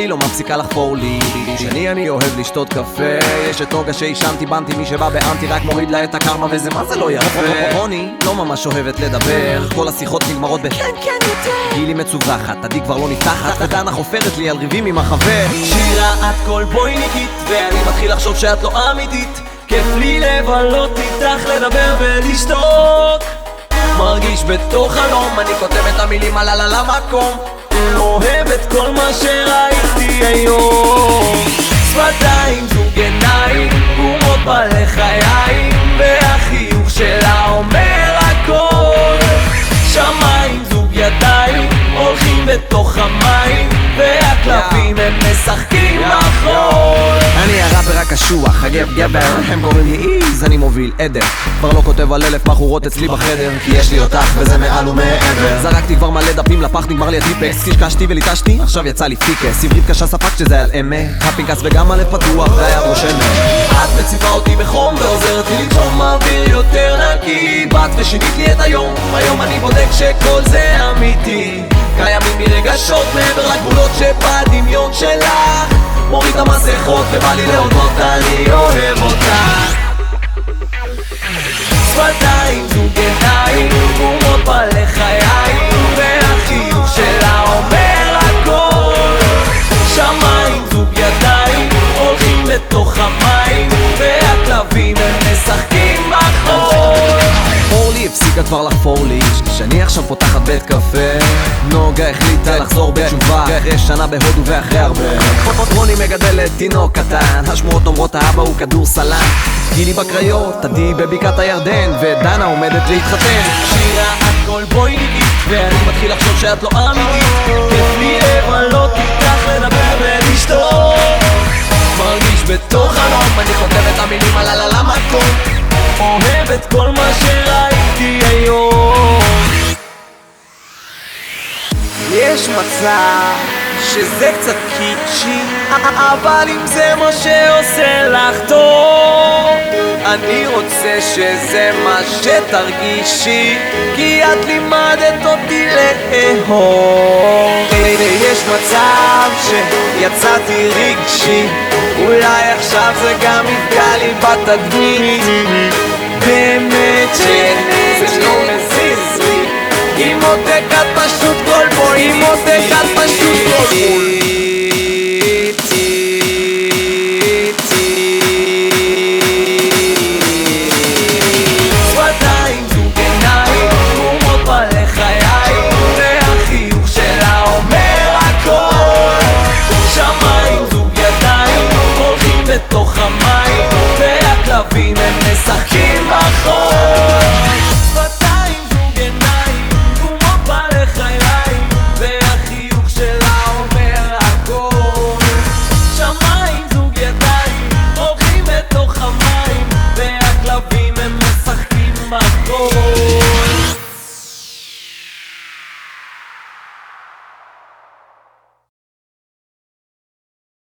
לי, לא מפסיקה לחפור לי. שאני אני אוהב לשתות קפה. יש את נוגה שהאשמתי בנתי מי שבא באנטי רק מוריד לה את הקרמה וזה מה זה לא יפה. רוני לא ממש אוהבת לדבר. כל השיחות נגמרות ב כן כן יותר. גילי מצווחת, עדי כבר לא נפתחת ודנה חופרת לי על ריבים עם החבר. שירה את כל בויניקית ואני מתחיל לחשוב שאת לא אמיתית. כיף לי לבלות איתך לדבר ולשתוק. מרגיש בתוך חלום, אני כותב את המילים על על המקום אוהב את כל מה שראיתי היום. שפתיים, זוג עיניים, גומות בלחיים והחיוך שלה אומר הגב גבר, הם קוראים לי איז, אני מוביל עדר. כבר לא כותב על אלף בחורות אצלי בחדר כי יש לי אותך וזה מעל ומעבר. זרקתי כבר מלא דפים לפח, נגמר לי הטיפקס. קשקשתי וליטשתי, עכשיו יצא לי פיקס עברית קשה ספק שזה על אמת. הפנקס וגם הלב פתוח והיד רושמת. את מציבה אותי בחום ועוזרת לי לנשום אוויר יותר נקי. באת ושינית לי את היום, היום אני בודק שכל זה אמיתי. קיימים מרגשות מעבר לגבולות שבדמיון שלך מוריד את המסכות ובא לי להודות אני אוהב אותך. שפתיים, זוג עיניים, גומות בלחיים והחיוך שלה אומר הכל. שמיים, זוג ידיים, הולכים לתוך המים והכלבים הם משחקים בחול. אורלי הפסיקה כבר לחפור לי שאני עכשיו פותחת בית קפה. נוגה החליטה לחזור בתשובה אחרי שנה בהודו ואחרי הרבה. רוני מגדלת תינוק קטן השמועות אומרות האבא הוא כדור סלן גילי בקריות, עדי בבקעת הירדן ודנה עומדת להתחתן. שירה את כל בויניקית ואני מתחיל לחשוב שאת לא אמיתית. כיף לי לבלות איתך לדבר ולשתות מרגיש בתוך חלום אני כותב את המילים על המקום אוהב את כל מה יש מצב שזה קצת קיצ'י אבל אם זה מה שעושה לך טוב אני רוצה שזה מה שתרגישי כי את לימדת אותי לאהוב. יש מצב שיצאתי רגשי אולי עכשיו זה גם יפגע לי בתדמית alla fine ne sa chi